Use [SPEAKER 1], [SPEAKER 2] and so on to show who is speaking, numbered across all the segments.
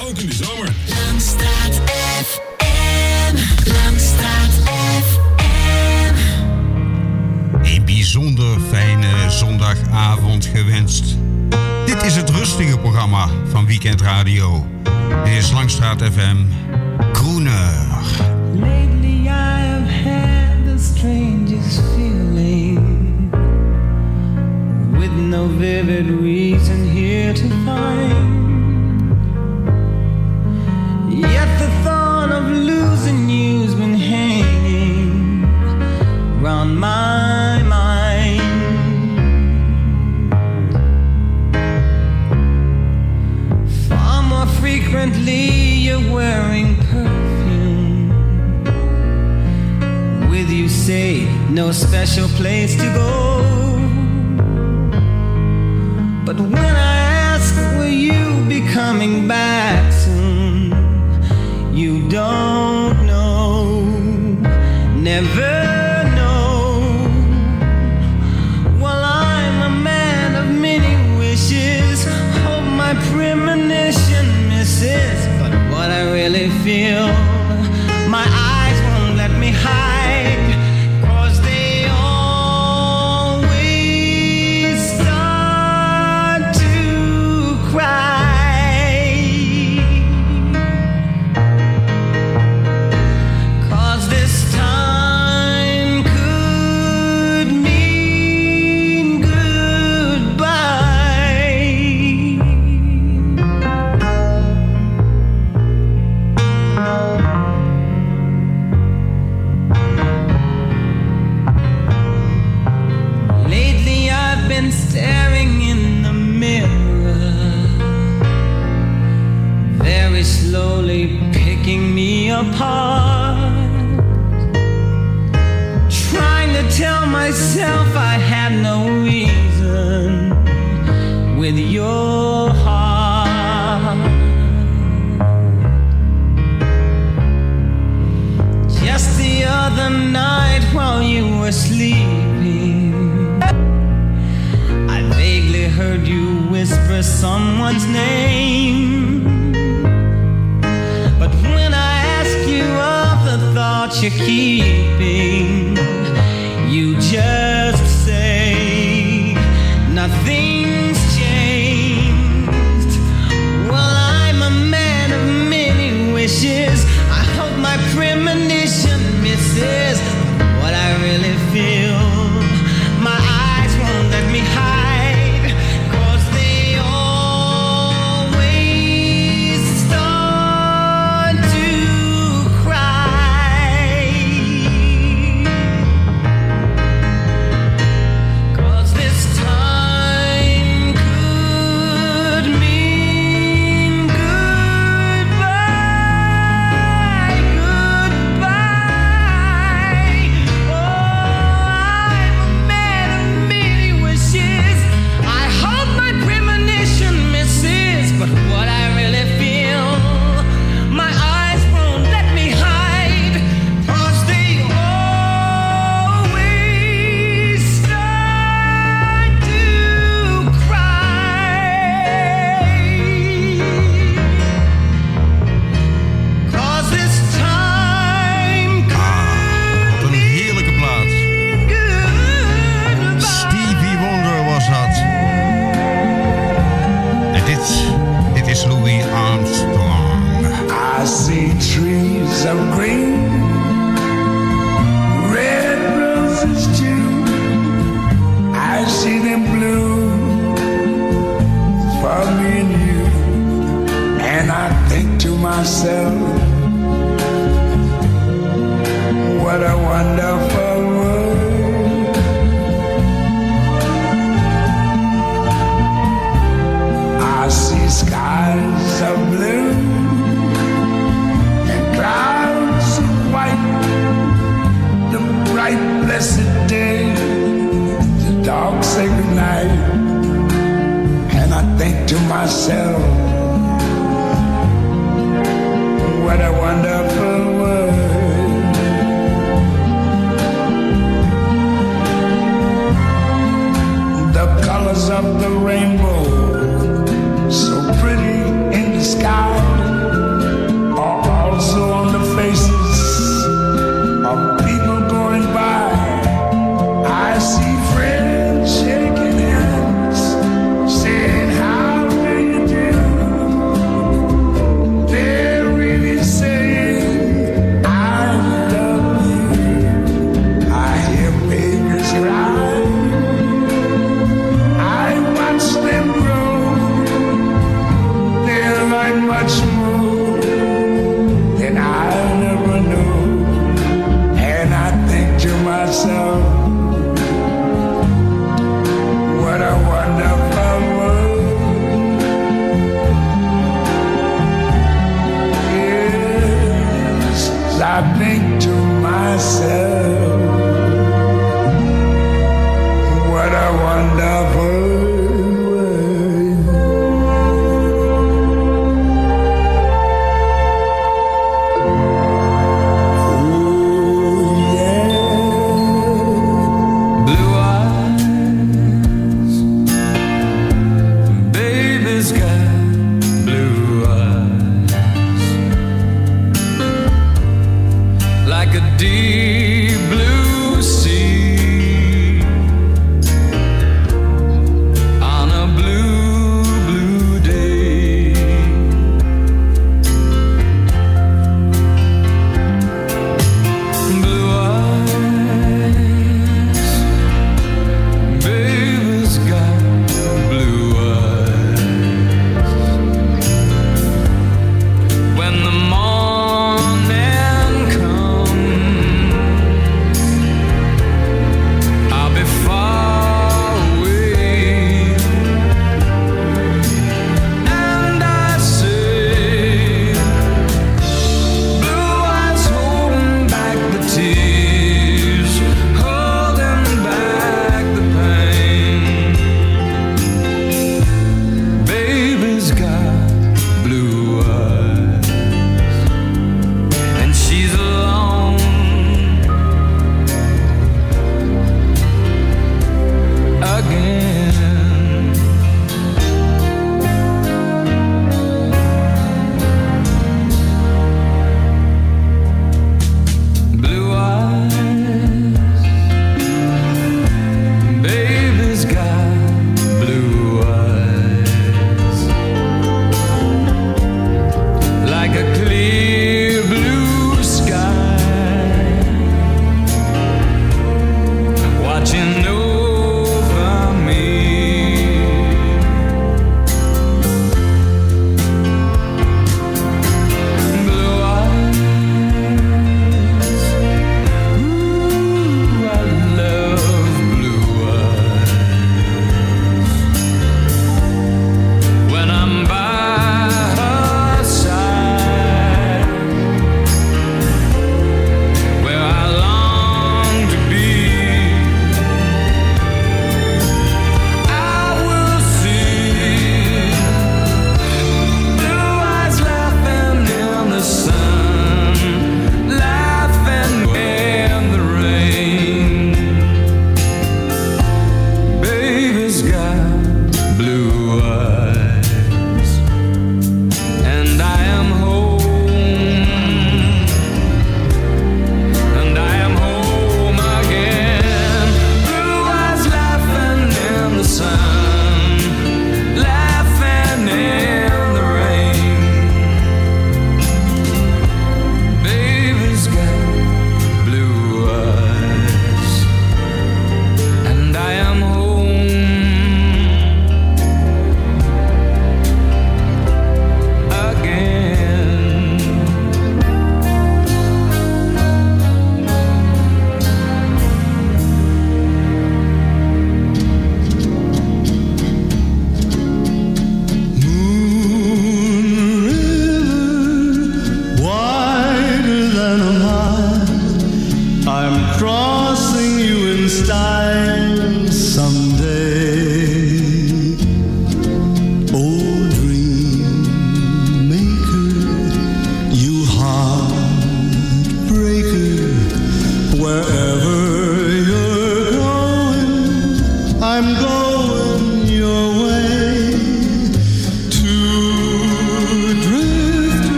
[SPEAKER 1] ook in de zomer.
[SPEAKER 2] Langstraat FM. Langstraat FM.
[SPEAKER 3] Een bijzonder fijne zondagavond gewenst. Dit is het rustige programma van Weekend Radio. Dit is Langstraat FM. Groener.
[SPEAKER 4] Lately I have had the strangest feeling. With no vivid reason here to find my mind. Far more frequently, you're wearing perfume. With you, say, no special place to go. But when I ask, will you be coming back soon? You don't.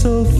[SPEAKER 5] So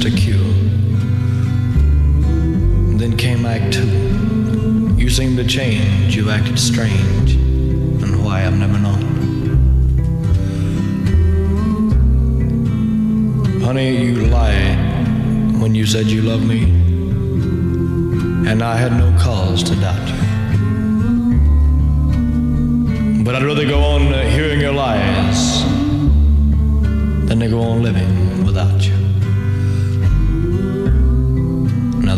[SPEAKER 5] to
[SPEAKER 6] cure. Then came Act Two. You seemed to change, you acted strange, and why I've never known. Honey, you lied when you said you loved me, and I had no cause to doubt you. But I'd rather go on hearing your lies than to go on living without you.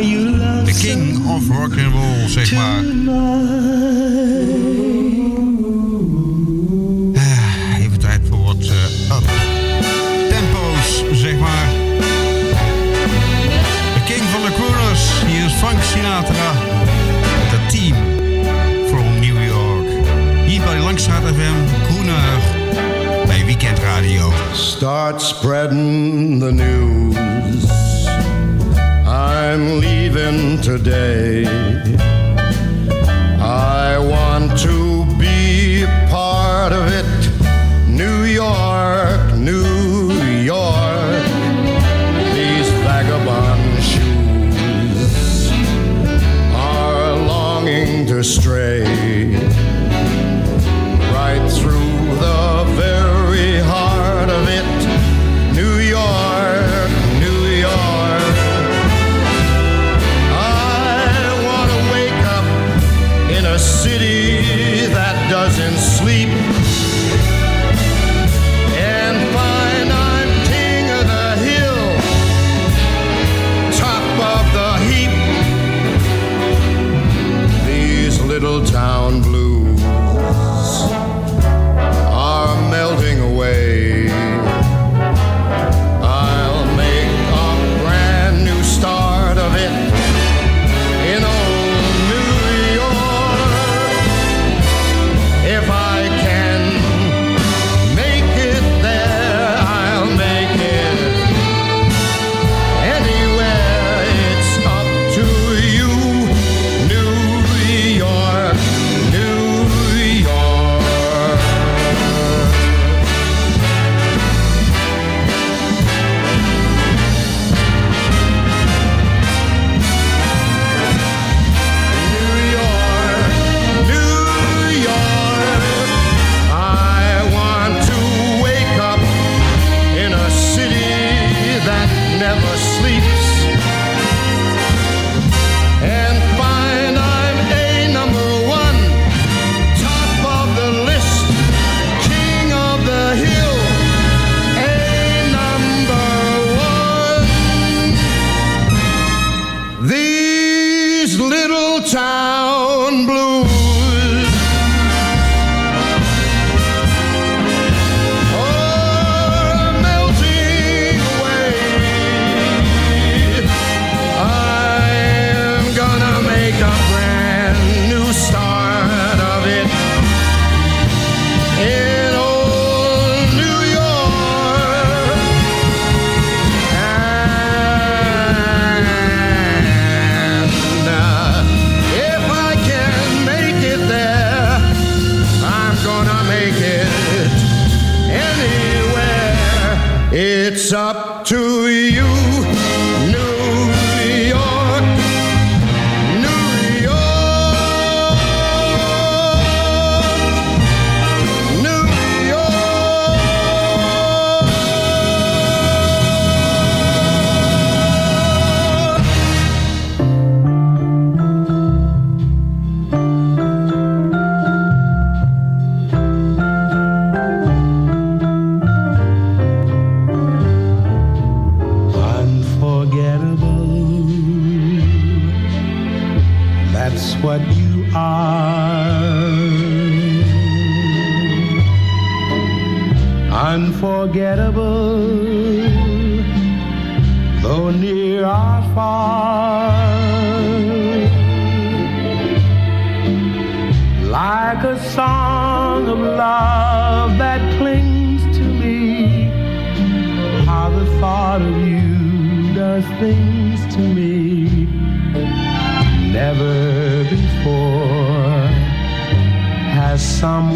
[SPEAKER 3] The king of rock and roll, zeg maar. Ah, Even tijd voor wat eh, up tempo's, zeg maar. De king van de crooners, hier is Frank Sinatra. Met het team from New York. Hier bij Langstraat FM, Groener, bij Weekend Radio.
[SPEAKER 7] Start spreading the news. Today.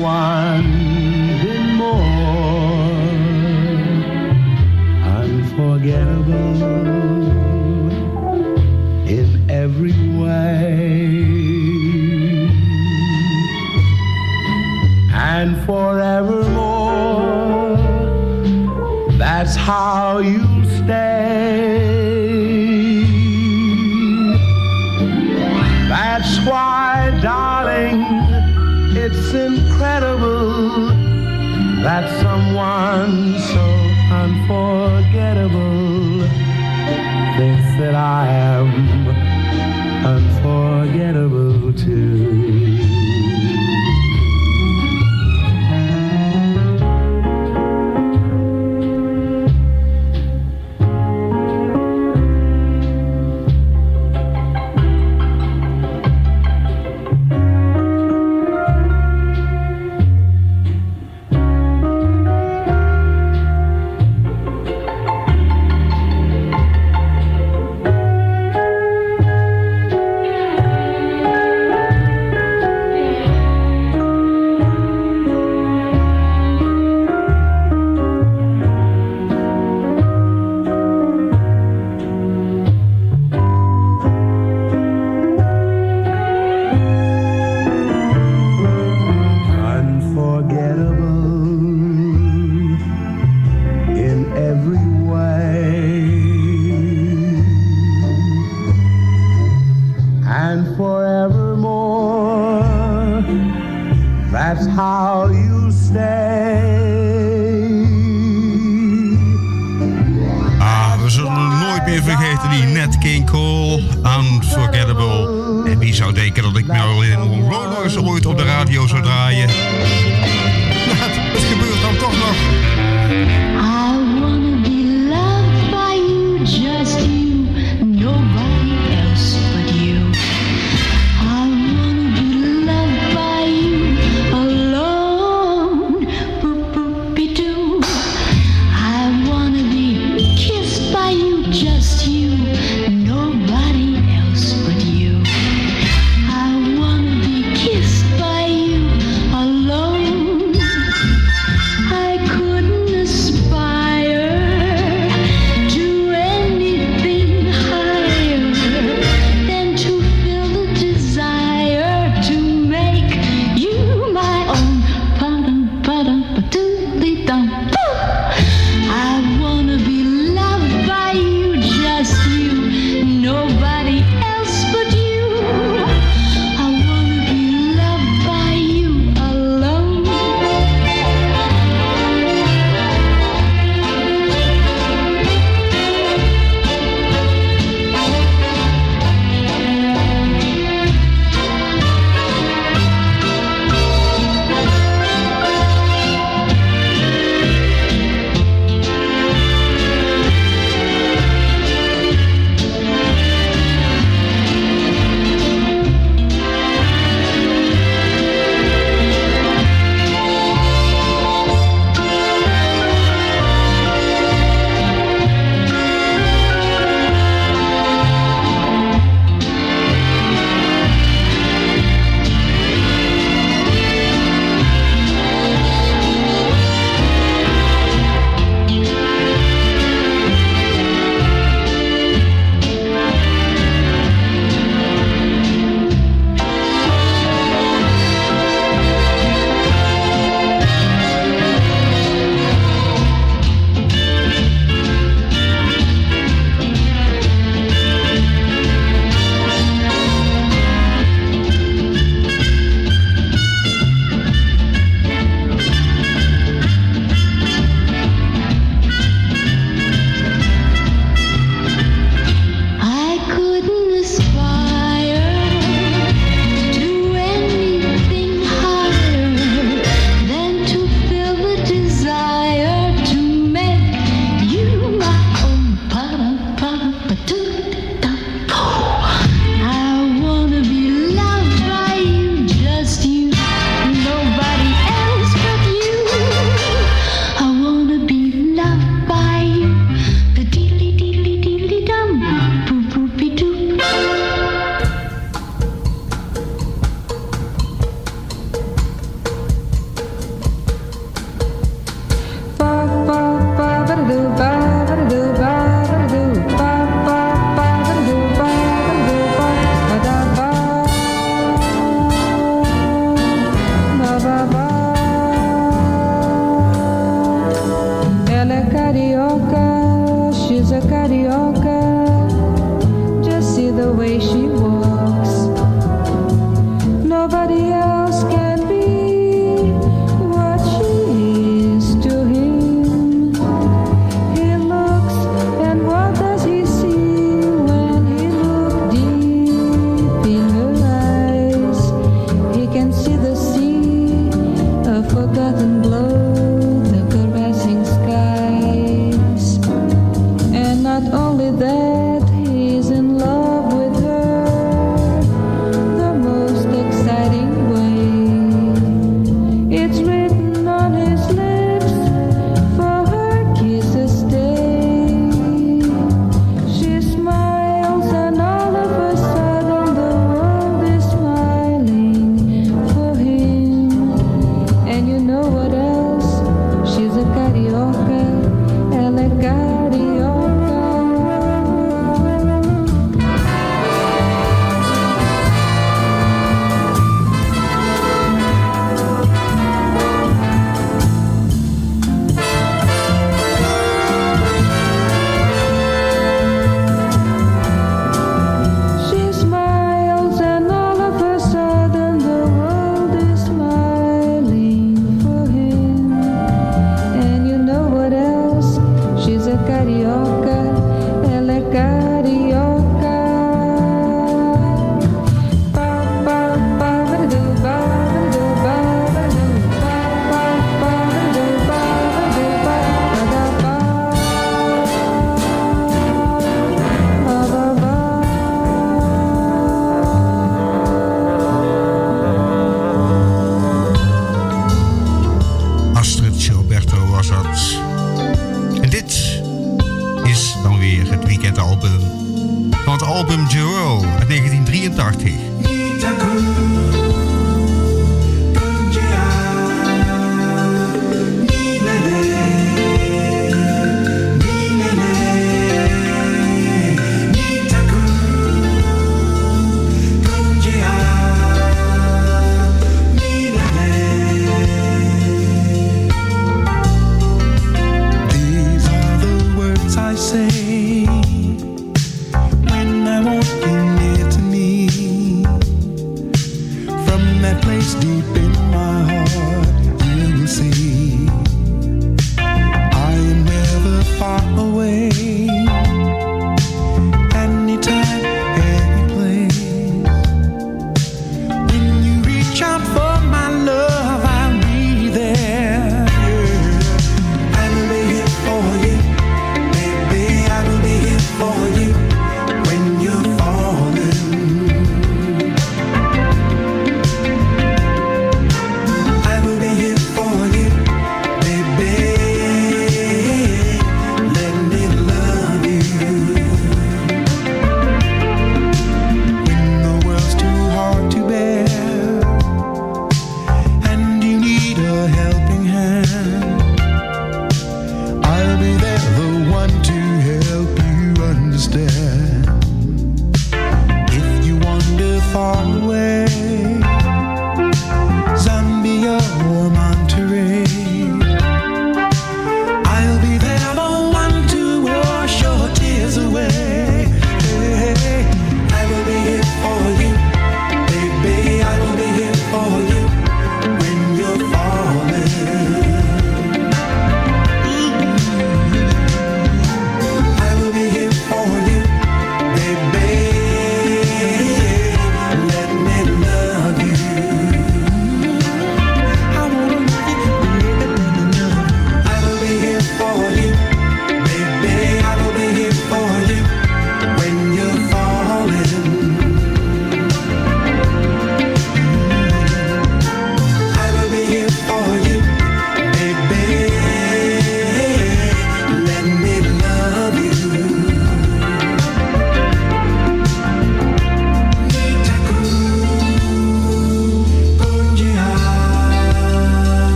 [SPEAKER 7] one
[SPEAKER 1] more unforgettable in every way. And forevermore
[SPEAKER 8] that's how you'll stay.
[SPEAKER 9] That's why darling it's in that someone so unforgettable
[SPEAKER 1] thinks that I am
[SPEAKER 10] Unforgettable.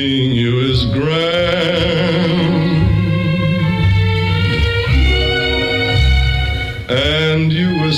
[SPEAKER 10] Seeing you is grand. And you were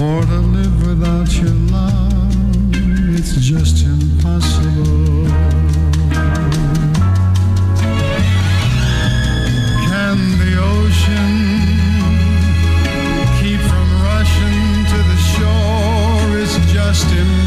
[SPEAKER 10] For to live without your love,
[SPEAKER 11] it's just
[SPEAKER 12] impossible. Can the ocean keep from rushing to the shore? It's just impossible.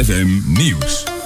[SPEAKER 13] FM.